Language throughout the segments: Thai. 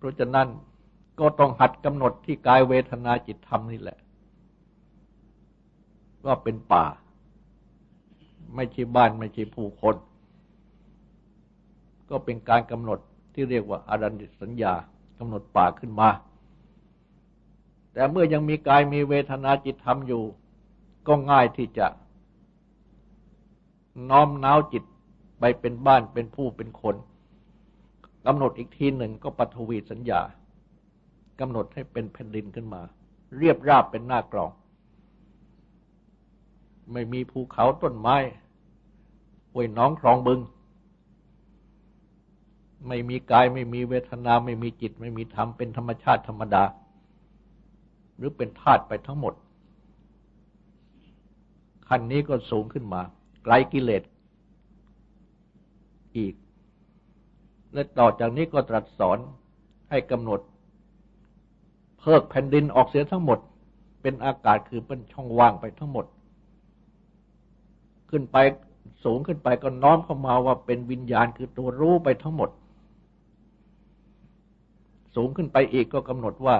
เพราะฉะนั้นก็ต้องหัดกำหนดที่กายเวทนาจิตธรรมนี่แหละ ว่าเป็นป่า ไม่ใช่บ้านไม่ใช่ผู้คน ก็เป็นการกำหนดที่เรียกว่าอารันดิสัญญากำหนดป่าขึ้นมา แต่เมื่อยังมีกายมีเวทนาจิตธรรมอยู่ ก็ง่ายที่จะ น้อมน้าวจิตไปเป็นบ้านเป็นผู้เป็นคน กำหนดอีกทีหนึ่งก็ปัทวีสัญญากำหนดให้เป็นแผ่นดินขึ้นมา เรียบราบเป็นหน้ากรอง ไม่มีภูเขาต้นไม้ห้วยน้องคลองบึง ไม่มีกายไม่มีเวทนาไม่มีจิต ไม่มีธรรมเป็นธรรมชาติธรรมดา หรือเป็นธาตุไปทั้งหมดขั้นนี้ก็สูงขึ้นมา ไกลกิเลสอีก และต่อจากนี้ก็ตรัสสอนให้กำหนด เพิกแผ่นดินออกเสียทั้งหมด เป็นอากาศคือเป็นช่องว่างไปทั้งหมด ขึ้นไปสูงขึ้นไปก็น้อมเข้ามาว่าเป็นวิญญาณคือตัวรู้ไปทั้งหมด สูงขึ้นไปอีกก็กำหนดว่า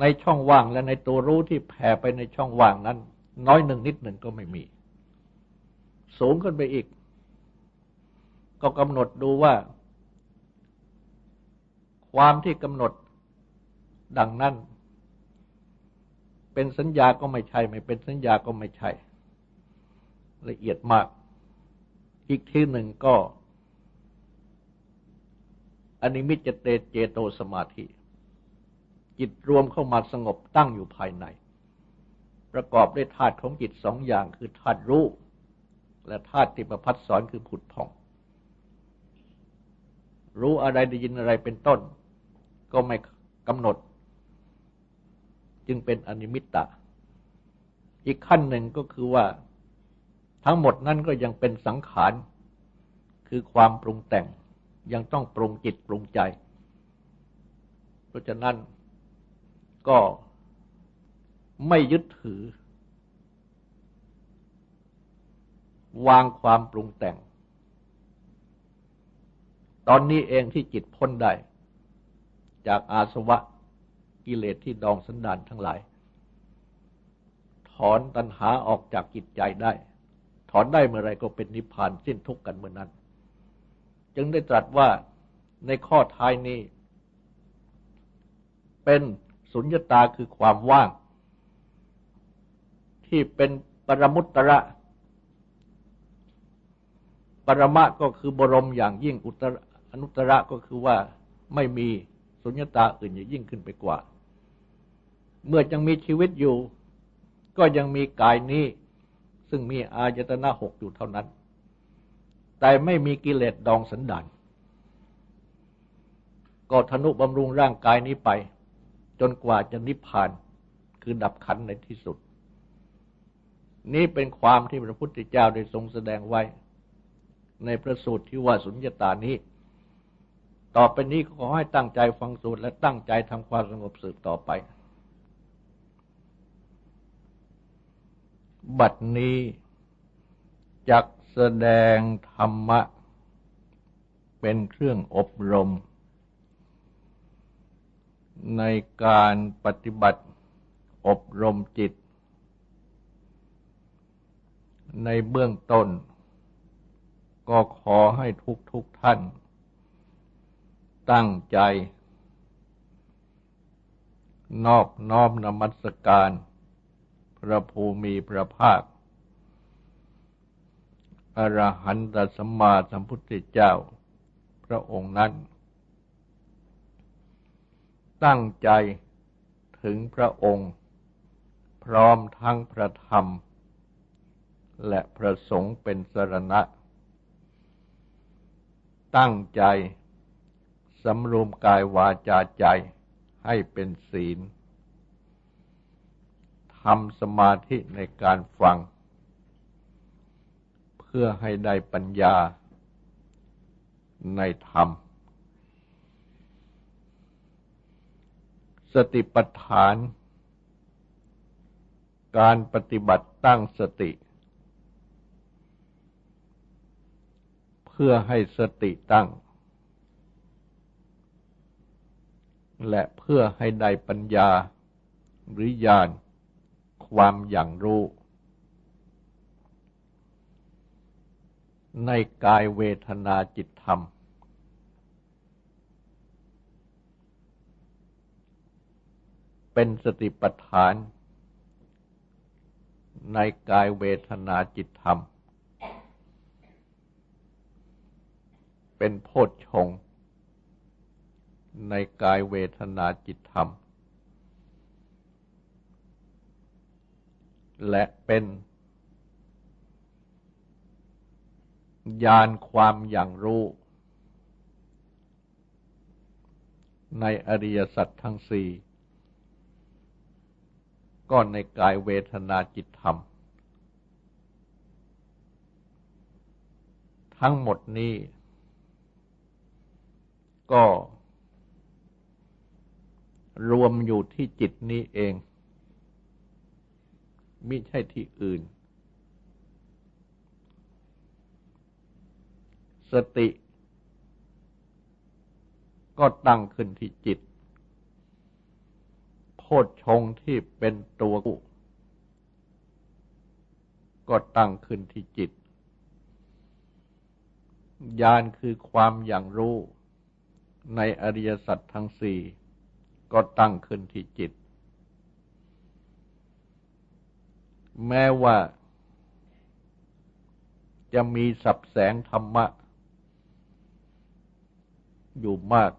ในช่องว่างและในตัวรู้ที่แผ่ไปในช่องว่างนั้น น้อยหนึ่งนิดหนึ่งก็ไม่มี สูงขึ้นไปอีก ก็กำหนดดูว่า ความที่กำหนดดังนั้น เป็นสัญญาก็ไม่ใช่ ไม่เป็นสัญญาก็ไม่ใช่ ละเอียดมาก อีกที่หนึ่งก็อนิมิตจเตเจโตสมาธิ จิตรวมเข้ามาสงบตั้งอยู่ภายใน ประกอบด้วยธาตุของจิตสองอย่างคือธาตุรู้ และธาตุติประพัดสอนคือผุดผ่อง รู้อะไรได้ยินอะไรเป็นต้น ก็ไม่กำหนด จึงเป็นอนิมิตตะ อีกขั้นหนึ่งก็คือว่า ทั้งหมดนั้นก็ยังเป็นสังขารคือความปรุงแต่งยังต้องปรุงจิตปรุงใจ เพราะฉะนั้นก็ไม่ยึดถือ วางความปรุงแต่ง ตอนนี้เองที่จิตพ้นได้ จากอาสวะกิเลสที่ดองสันดานทั้งหลาย ถอนตัณหาออกจากจิตใจได้ ถอนได้เมื่อไรก็เป็นนิพพานสิ้นทุกข์กันเมื่อนั้น จึงได้ตรัสว่าในข้อท้ายนี้ เป็นสุญญตาคือความว่าง ที่เป็นปรมุตตระปรมะก็คือบรมอย่างยิ่งอุตร อนุตตระก็คือว่าไม่มีสุญญตาอื่นยิ่งขึ้นไปกว่า เมื่อยังมีชีวิตอยู่ ก็ยังมีกายนี้ ซึ่งมีอายตนะหกอยู่เท่านั้น แต่ไม่มีกิเลสดองสันดานก็ทนุบำรุงร่างกายนี้ไป จนกว่าจะนิพพานคือดับขันในที่สุด นี้เป็นความที่พระพุทธเจ้าได้ทรงแสดงไว้ ในพระสูตรที่ว่าสุญญตานี้ ต่อไปนี้ขอให้ตั้งใจฟังสูตรและตั้งใจทำความสงบสืบต่อไป บัดนี้จักแสดงธรรมะ เป็นเครื่องอบรม ในการปฏิบัติอบรมจิต ในเบื้องต้น ก็ขอให้ทุกทุกท่าน ตั้งใจ นอบน้อมนมัสการ พระภูมิพระภาค อรหันตสัมมาสัมพุทธเจ้า พระองค์นั้น ตั้งใจถึงพระองค์ พร้อมทั้งพระธรรม และพระสงฆ์เป็นสรณะ ตั้งใจ สำรวมกายวาจาใจให้เป็นศีลทำสมาธิในการฟัง เพื่อให้ได้ปัญญาในธรรม สติปัฏฐาน การปฏิบัติตั้งสติ เพื่อให้สติตั้ง และเพื่อให้ได้ปัญญาหรือญาณความอย่างรู้ ในกายเวทนาจิตธรรม เป็นสติปัฏฐาน ในกายเวทนาจิตธรรม เป็นโพชฌง ในกายเวทนาจิตธรรม และเป็นญาณความอย่างรู้ ในอริยสัจทั้งสี่ก็ในกายเวทนาจิตธรรม ทั้งหมดนี้ก็ รวมอยู่ที่จิตนี้เองมิใช่ที่อื่น สติ ก็ตั้งขึ้นที่จิต โพชฌงที่เป็นตัวกุก็ตั้งขึ้นที่จิต ญาณคือความอย่างรู้ในอริยสัจทั้งสี่ ก็ตั้งขึ้นที่จิต แม้ว่าจะมีสับแสงธรรมะ อยู่มาก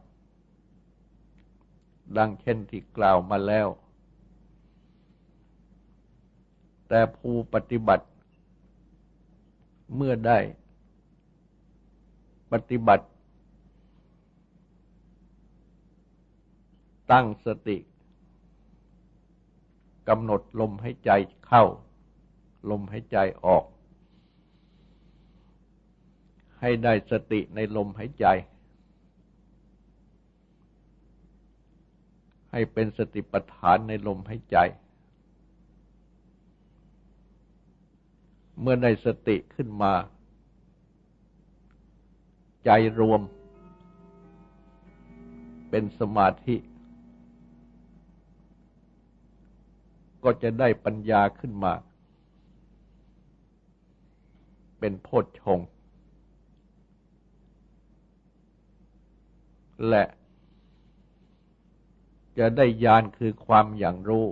ดังเช่นที่กล่าวมาแล้ว แต่ผู้ปฏิบัติ เมื่อได้ ปฏิบัติ ตั้งสติกำหนดลมให้ใจเข้า ลมให้ใจออก ให้ได้สติในลมหายใจ ให้เป็นสติปัฏฐานในลมหายใจ เมื่อได้สติขึ้นมา ใจรวม เป็นสมาธิ ก็จะได้ปัญญาขึ้นมา เป็นโพชฌงและจะได้ญาณคือความอย่างรู้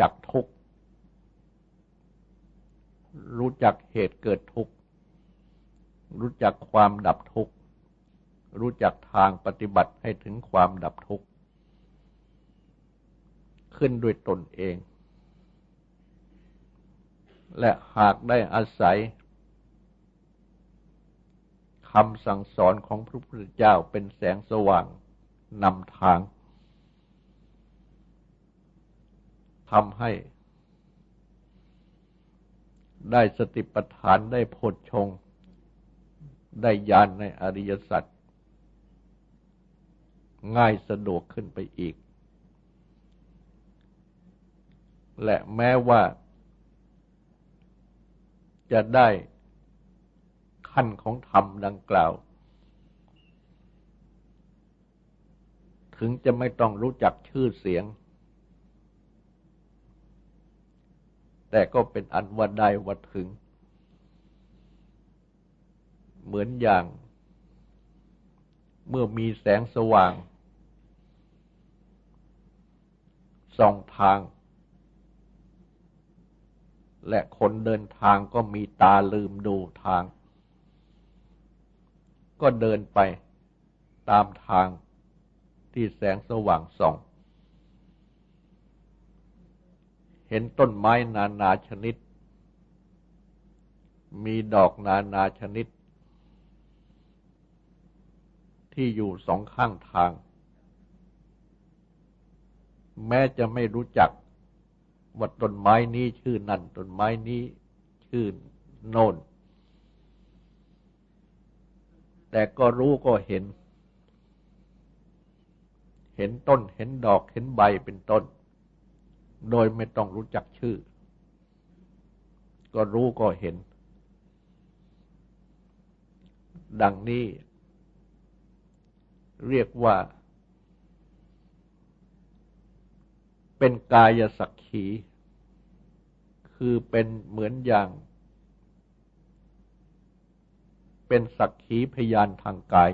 จักทุกข์รู้จักเหตุเกิดทุกข์ รู้จักความดับทุกข์ รู้จักทางปฏิบัติให้ถึงความดับทุกข์ ขึ้นด้วยตนเอง และหากได้อาศัยคำสั่งสอนของพระพุทธเจ้าเป็นแสงสว่างนำทางทำให้ ได้สติปัฏฐานได้โพชฌงได้ญาณในอริยสัจง่ายสะดวกขึ้นไปอีก และแม้ว่าจะได้ขั้นของธรรมดังกล่าว ถึงจะไม่ต้องรู้จักชื่อเสียง แต่ก็เป็นอันว่าได้ว่าถึง เหมือนอย่าง เมื่อมีแสงสว่างส่องทาง และคนเดินทางก็มีตาลืมดูทาง ก็เดินไปตามทางที่แสงสว่างส่อง เห็นต้นไม้นานาชนิด มีดอกนานาชนิด ที่อยู่สองข้างทาง แม้จะไม่รู้จัก ว่าต้นไม้นี้ชื่อนั่นต้นไม้นี้ชื่อโน่น แต่ก็รู้ก็เห็น เห็นต้นเห็นดอกเห็นใบเป็นต้น โดยไม่ต้องรู้จักชื่อ ก็รู้ก็เห็น ดังนี้ เรียกว่า เป็นกายสักขี คือเป็นเหมือนอย่าง เป็นสักขีพยานทางกาย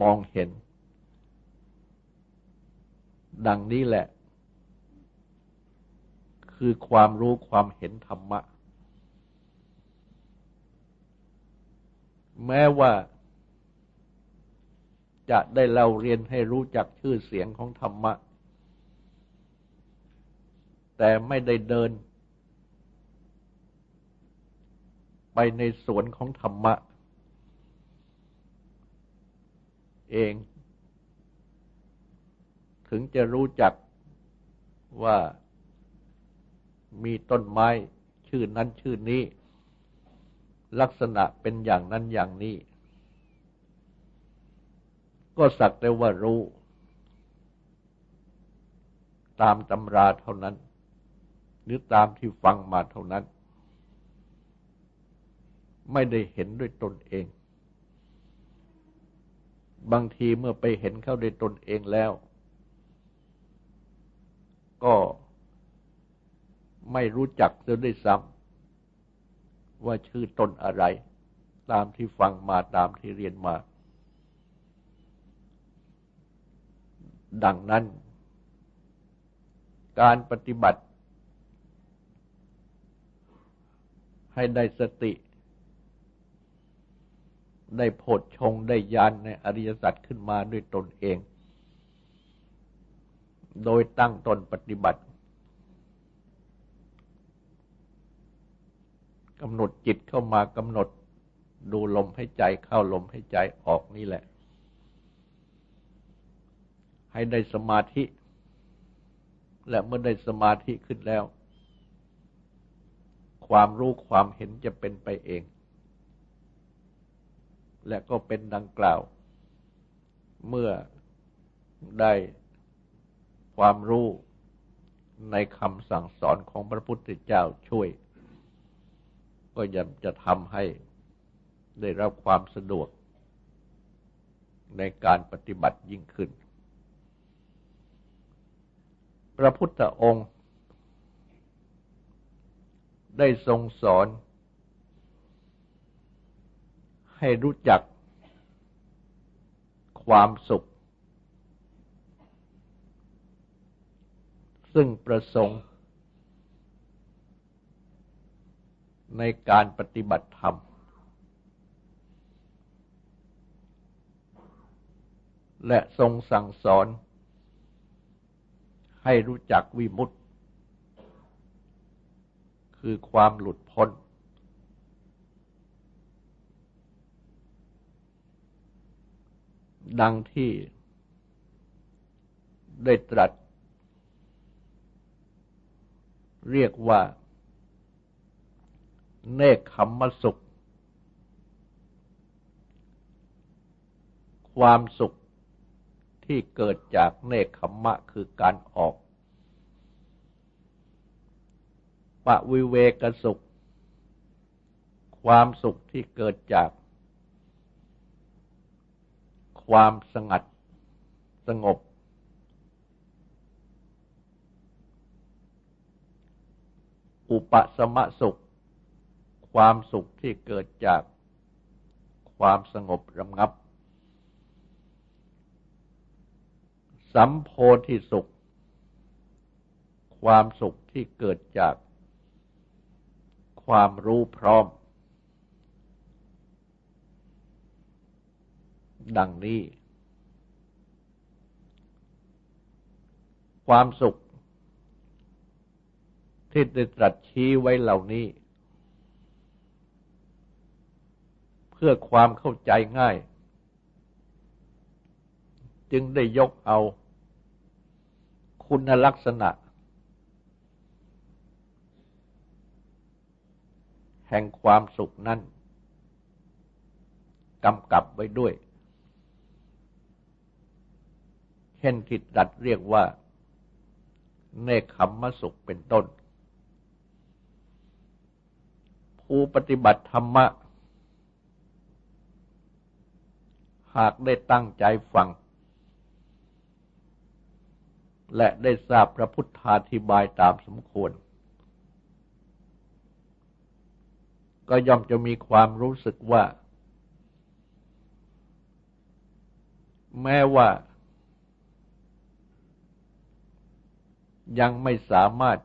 มองเห็น ดังนี้แหละ คือความรู้ความเห็นธรรมะ แม้ว่า จะได้เล่าเรียนให้รู้จักชื่อเสียงของธรรมะ แต่ไม่ได้เดิน ไปในสวนของธรรมะ เอง ถึงจะรู้จักว่ามีต้นไม้ชื่อนั้นชื่อนี้ ลักษณะเป็นอย่างนั้นอย่างนี้ ก็สักแต่ว่ารู้ ตามตำราเท่านั้น หรือตามที่ฟังมาเท่านั้น ไม่ได้เห็นด้วยตนเอง บางทีเมื่อไปเห็นเข้าด้วยตนเองแล้ว ก็ไม่รู้จักเสียด้วยซ้ำว่าชื่อตนอะไร ตามที่ฟังมาตามที่เรียนมา ดังนั้น การปฏิบัติ ให้ได้สติ ได้โพดชงได้ยานในอริยสัจขึ้นมาด้วยตนเอง โดยตั้งตนปฏิบัติกำหนดจิตเข้ามากำหนดดูลมให้ใจเข้าลมให้ใจออกนี่แหละ ให้ได้สมาธิ และเมื่อได้สมาธิขึ้นแล้ว ความรู้ความเห็นจะเป็นไปเอง และก็เป็นดังกล่าว เมื่อได้ความรู้ในคำสั่งสอนของพระพุทธเจ้าช่วย ก็ยังจะทำให้ได้รับความสะดวกในการปฏิบัติยิ่งขึ้น พระพุทธองค์ ได้ทรงสอน ให้รู้จักความสุข ซึ่งประสงค์ ในการปฏิบัติธรรม และทรงสั่งสอน ให้รู้จักวิมุตติ คือความหลุดพ้น ดังที่ได้ตรัส เรียกว่า เนคขมมสุข ความสุข ที่เกิดจากเนคขมมะคือการออกปะวิเวกสุข ความสุขที่เกิดจาก ความสงัดสงบ อุปสมะสุข ความสุขที่เกิดจากความสงบระงับ สัมโพธิสุข ความสุขที่เกิดจากความรู้พร้อม ดังนี้ ความสุข ที่ได้ตรัสชี้ไว้เหล่านี้ เพื่อความเข้าใจง่าย จึงได้ยกเอา คุณลักษณะ แห่งความสุขนั้นกำกับไว้ด้วย เช่นที่ดัดเรียกว่า เนคขมมสุขเป็นต้น ผู้ปฏิบัติธรรมะ หากได้ตั้งใจฟัง และได้ทราบพระพุทธาธิบายตามสมควร ก็ย่อมจะมีความรู้สึกว่า แม้ว่า ยังไม่สามารถ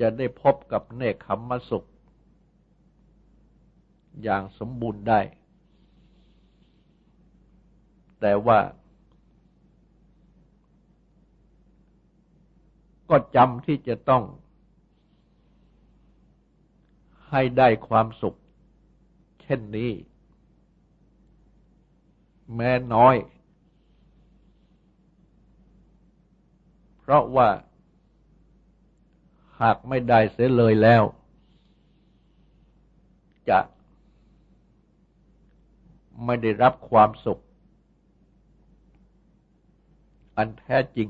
จะได้พบกับเนคขมมสุข อย่างสมบูรณ์ได้ แต่ว่า ก็จำที่จะต้อง ให้ได้ความสุข เช่นนี้ แม้น้อย เพราะว่า หากไม่ได้เสียเลยแล้ว จะไม่ได้รับความสุข อันแท้จริง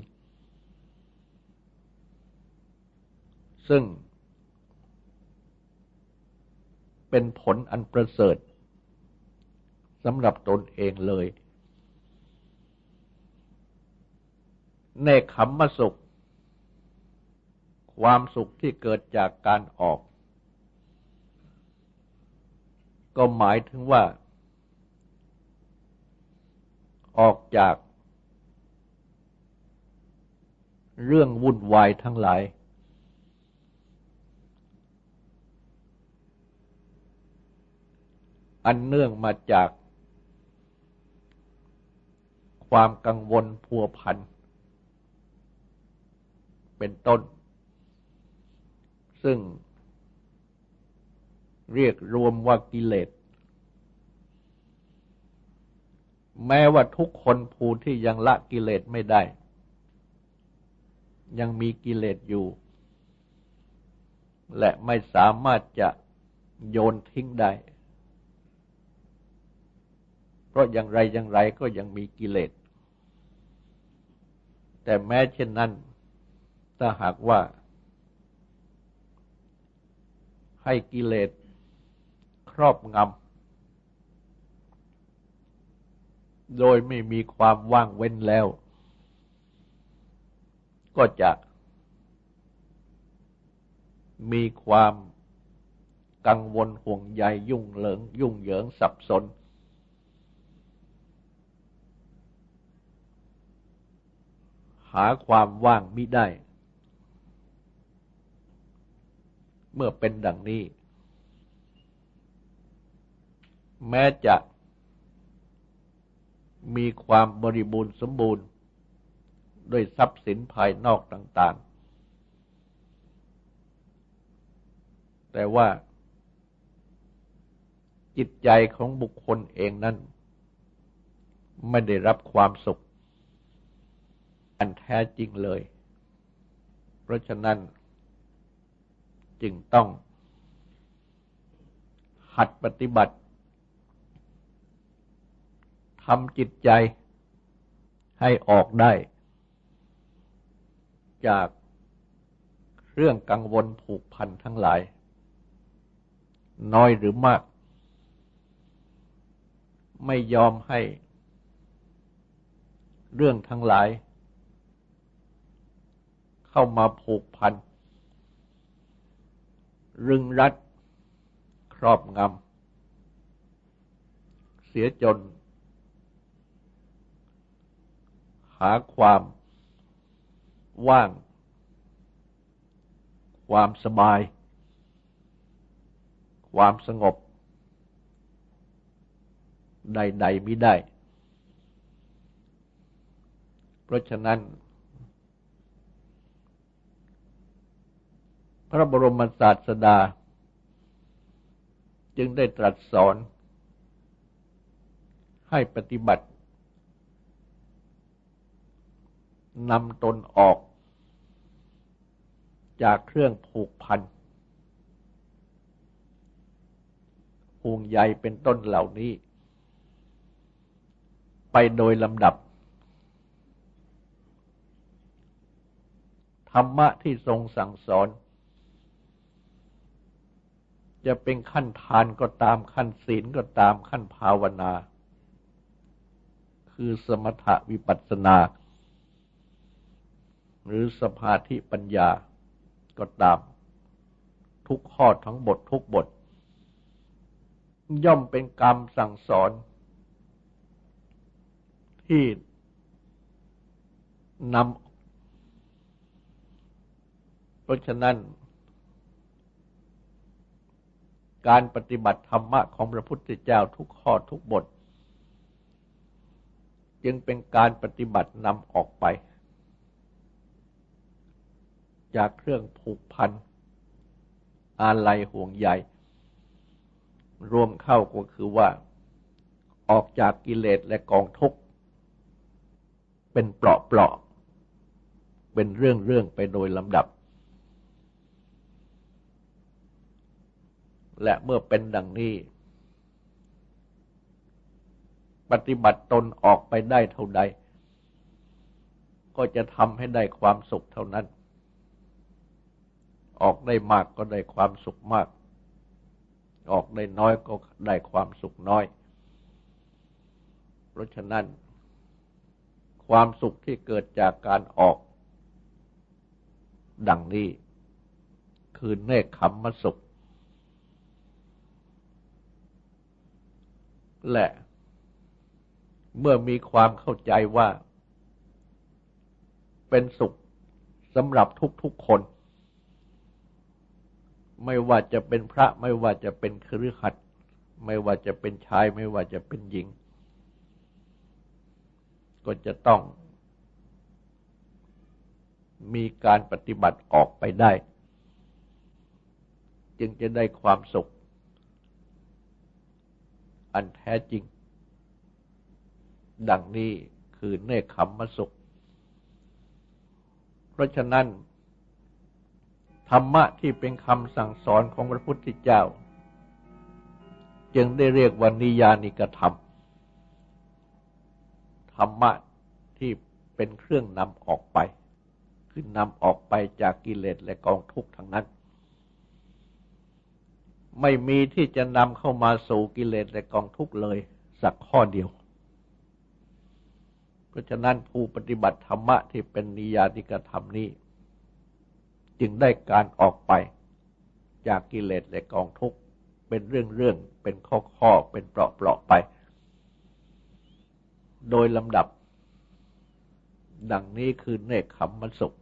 ซึ่ง เป็นผลอันประเสริฐสำหรับตนเองเลยเนขมมสุข ความสุขที่เกิดจากการออก ก็หมายถึงว่า ออกจากเรื่องวุ่นวายทั้งหลาย อันเนื่องมาจากความกังวลพัวพัน เป็นต้น ซึ่งเรียกรวมว่ากิเลส แม้ว่าทุกคนผู้ที่ยังละกิเลสไม่ได้ ยังมีกิเลสอยู่ และไม่สามารถจะโยนทิ้งได้ เพราะอย่างไรอย่างไรก็ยังมีกิเลส แต่แม้เช่นนั้น ถ้าหากว่า ให้กิเลสครอบงำโดยไม่มีความว่างเว้นแล้ว ก็จะมีความกังวลห่วงใยยุ่งเหลิง ยุ่งเหยิงสับสน หาความว่างมิได้ เมื่อเป็นดังนี้ แม้จะมีความบริบูรณ์สมบูรณ์ ด้วยทรัพย์สินภายนอกต่าง ๆ แต่ว่า จิตใจของบุคคลเองนั้น ไม่ได้รับความสุข อันแท้จริงเลย เพราะฉะนั้น จึงต้อง หัดปฏิบัติทำจิตใจให้ออกได้ จากเรื่องกังวลผูกพันทั้งหลาย น้อยหรือมาก ไม่ยอมให้ เรื่องทั้งหลาย เข้ามาผูกพัน รึงรัด ครอบงำ เสียจน หาความว่าง ความสบาย ความสงบ ใดๆไม่ได้ เพราะฉะนั้น พระบรมศาสดา จึงได้ตรัสสอน ให้ปฏิบัตินำตนออก จากเครื่องผูกพันห่วงใยเป็นต้นเหล่านี้ ไปโดยลำดับ ธรรมะที่ทรงสั่งสอน จะเป็นขั้นทานก็ตามขั้นศีลก็ตามขั้นภาวนา คือสมถะวิปัสสนา หรือสภาธิปัญญาก็ตาม ทุกข้อทั้งบททุกบท ย่อมเป็นกรรมสั่งสอน ที่นำเพราะฉะนั้น การปฏิบัติธรรมะของพระพุทธเจ้าทุกข้อทุกบท จึงเป็นการปฏิบัตินำออกไป จากเครื่องผูกพัน อาลัยห่วงใยรวมเข้าก็คือว่าออกจากกิเลสและกองทุกข์เป็นเปราะเปราะเป็นเรื่องเรื่องไปโดยลำดับ และเมื่อเป็นดังนี้ ปฏิบัติตนออกไปได้เท่าใด ก็จะทำให้ได้ความสุขเท่านั้น ออกได้มากก็ได้ความสุขมาก ออกได้น้อยก็ได้ความสุขน้อย เพราะฉะนั้น ความสุขที่เกิดจากการออก ดังนี้ คือเนคขมมสุข และ เมื่อมีความเข้าใจว่า เป็นสุขสำหรับทุกๆคน ไม่ว่าจะเป็นพระ ไม่ว่าจะเป็นครือขัดไม่ว่าจะเป็นชาย ไม่ว่าจะเป็นหญิง ก็จะต้องมีการปฏิบัติออกไปได้ จึงจะได้ความสุข อันแท้จริง ดังนี้คือเนคขมมสุข เพราะฉะนั้น ธรรมะที่เป็นคำสั่งสอนของพระพุทธเจ้า จึงได้เรียกว่านิยานิกธรรม ธรรมะที่เป็นเครื่องนำออกไป คือนำออกไปจากกิเลสและกองทุกข์ทั้งนั้น ไม่มีที่จะนำเข้ามาสู่กิเลสและกองทุกข์เลย สักข้อเดียว เพราะฉะนั้นผู้ปฏิบัติธรรมะที่เป็นนิยาติกธรรมนี้ จึงได้การออกไปจากกิเลสและกองทุกข์เป็นเรื่องๆ เป็นข้อๆ เป็นเปราะๆไป โดยลำดับ ดังนี้คือเนคขมมสุข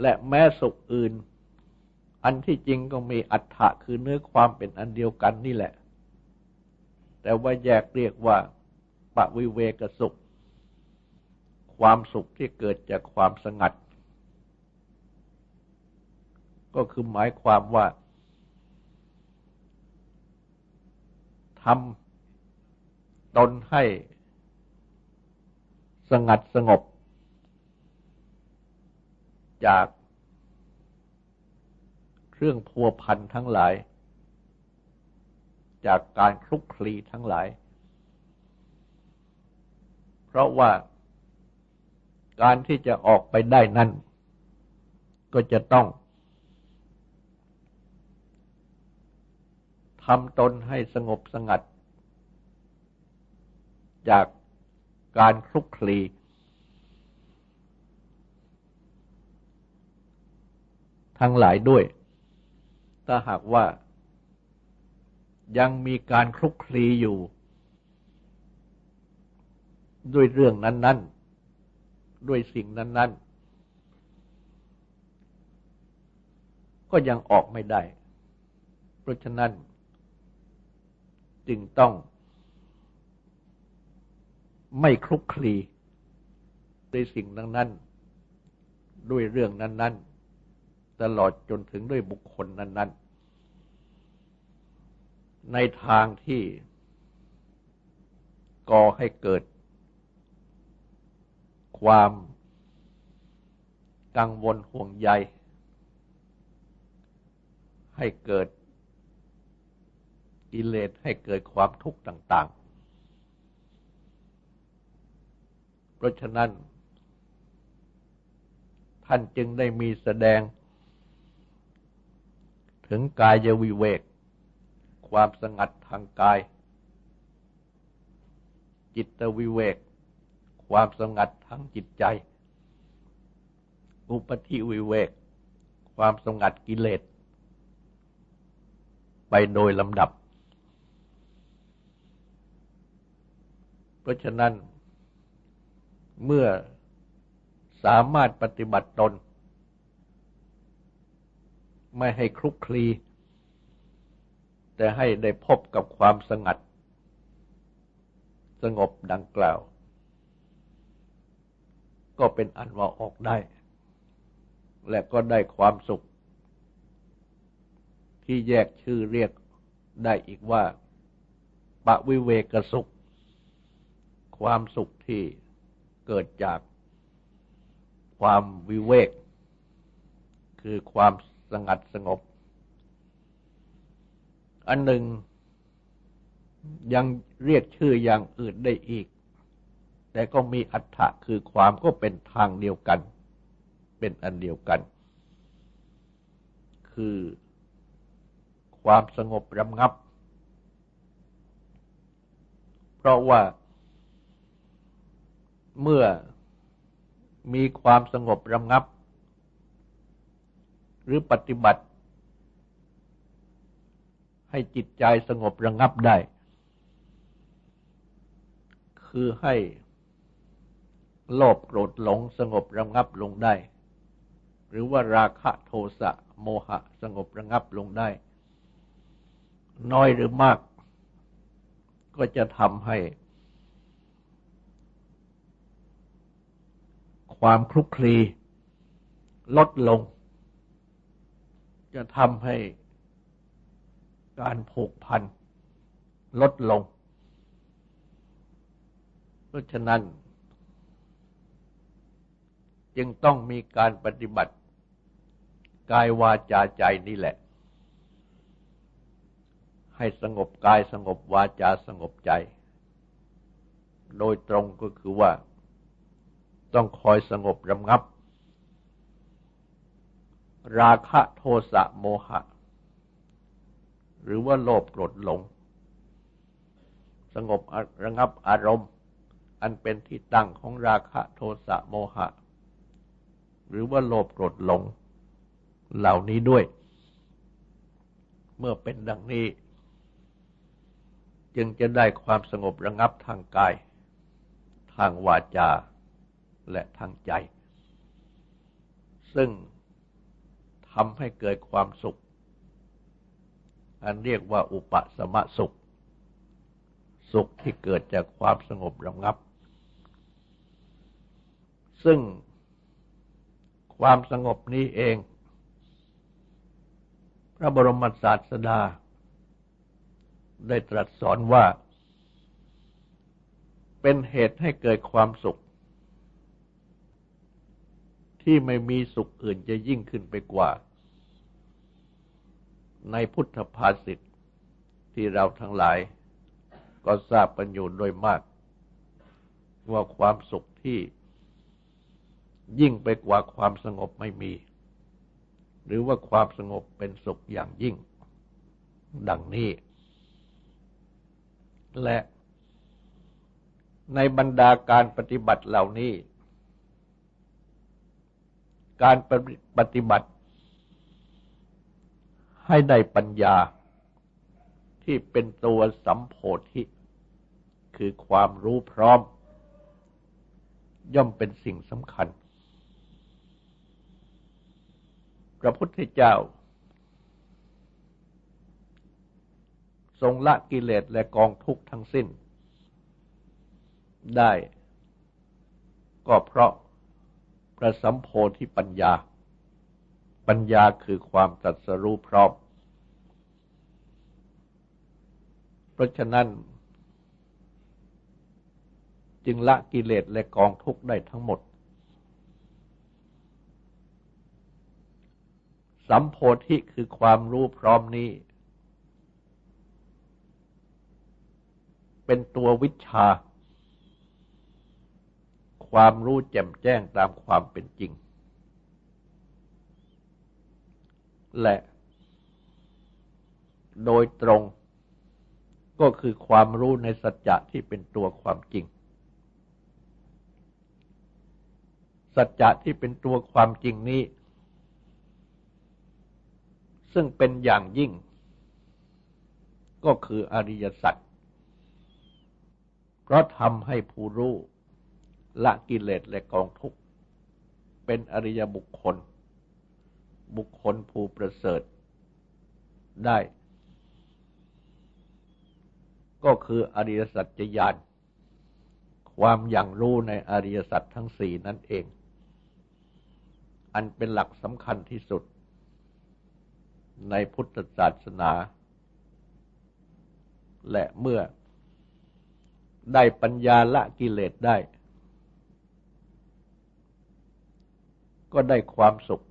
และแม้สุขอื่น อันที่จริงก็มีอัฏฐะคือเนื้อความเป็นอันเดียวกันนี่แหละ แต่ว่าแยกเรียกว่าปะวิเวกสุข ความสุขที่เกิดจากความสงัด ก็คือหมายความว่าทำตนให้สงัดสงบ จาก เครื่องพัวพันทั้งหลาย จากการคลุกคลีทั้งหลาย เพราะว่าการที่จะออกไปได้นั้นก็จะต้องทำตนให้สงบสงัด จากการคลุกคลี ทั้งหลายด้วย ถ้าหากว่า ยังมีการคลุกคลีอยู่ ด้วยเรื่องนั้น ๆ ด้วยสิ่งนั้น ๆ ก็ยังออกไม่ได้ เพราะฉะนั้น จึงต้อง ไม่คลุกคลีด้วยสิ่งนั้น ๆ ด้วยเรื่องนั้น ๆ ตลอดจนถึงด้วยบุคคลนั้น ๆ ในทางที่ก่อให้เกิด ความกังวลห่วงใย ให้เกิดกิเลสให้เกิดความทุกข์ต่าง ๆ เพราะฉะนั้น ท่านจึงได้มีแสดง ถึงกายวิเวก ความสงัดทางกาย จิตวิเวก ความสงัดทั้งจิตใจ อุปธิวิเวก ความสงัดกิเลส ไปโดยลำดับ เพราะฉะนั้นเมื่อสามารถปฏิบัติตน ไม่ให้คลุกคลี แต่ให้ได้พบกับความสงัด สงบดังกล่าว ก็เป็นอันว่าออกได้ และก็ได้ความสุข ที่แยกชื่อเรียกได้อีกว่าปะวิเวกสุข ความสุขที่เกิดจากความวิเวก คือความส งัดสงบ อันหนึ่งยังเรียกชื่ออย่างอื่นได้อีก แต่ก็มีอัฏฐะคือความก็เป็นทางเดียวกัน เป็นอันเดียวกัน คือความสงบรำงับ เพราะว่าเมื่อมีความสงบระงับ หรือปฏิบัติ ให้จิตใจสงบระงับได้ คือให้โลภโกรธหลงสงบระงับลงได้ หรือว่าราคะโทสะโมหะสงบระงับลงได้ น้อยหรือมาก ก็จะทำให้ ความคลุกคลีลดลง จะทำให้การผูกพันลดลง เพราะฉะนั้น จึงต้องมีการปฏิบัติ กายวาจาใจนี่แหละ ให้สงบกายสงบวาจาสงบใจ โดยตรงก็คือว่า ต้องคอยสงบระงับ ราคะโทสะโมหะ หรือว่าโลภโกรธหลง สงบระงับอารมณ์ อันเป็นที่ตั้งของราคะโทสะโมหะ หรือว่าโลภโกรธหลง เหล่านี้ด้วย เมื่อเป็นดังนี้ จึงจะได้ความสงบระงับทางกาย ทางวาจาและทางใจ ซึ่ง ทำให้เกิดความสุข อันเรียกว่าอุปสมะสุข สุขที่เกิดจากความสงบระงับ ซึ่งความสงบนี้เอง พระบรมศาสดา ได้ตรัสสอนว่า เป็นเหตุให้เกิดความสุข ที่ไม่มีสุขอื่นจะยิ่งขึ้นไปกว่า ในพุทธภาษิตที่เราทั้งหลายก็ทราบปัญญูโดยมาก ว่าความสุขที่ยิ่งไปกว่าความสงบไม่มี หรือว่าความสงบเป็นสุขอย่างยิ่ง ดังนี้ และในบรรดาการปฏิบัติเหล่านี้ การปฏิบัติ ให้ได้ปัญญาที่เป็นตัวสัมโพธิ คือความรู้พร้อม ย่อมเป็นสิ่งสำคัญ พระพุทธเจ้า ทรงละกิเลสและกองทุกข์ทั้งสิ้น ได้ ก็เพราะพระสัมโพธิปัญญา ปัญญาคือความตรัสรู้พร้อม เพราะฉะนั้น จึงละกิเลสและกองทุกข์ได้ทั้งหมด สัมโพธิคือความรู้พร้อมนี้ เป็นตัววิชา ความรู้แจ่มแจ้งตามความเป็นจริง และ โดยตรงก็คือความรู้ในสัจจะที่เป็นตัวความจริง สัจจะที่เป็นตัวความจริงนี้ ซึ่งเป็นอย่างยิ่ง ก็คืออริยสัจเพราะทำให้ผู้รู้ละกิเลสและกองทุกข์เป็นอริยบุคคล บุคคลผู้ประเสริฐได้ ก็คืออริยสัจญาณความอย่างรู้ในอริยสัจทั้งสี่นั่นเอง อันเป็นหลักสำคัญที่สุด ในพุทธศาสนา และเมื่อได้ปัญญาละกิเลสได้ ก็ได้ความสุข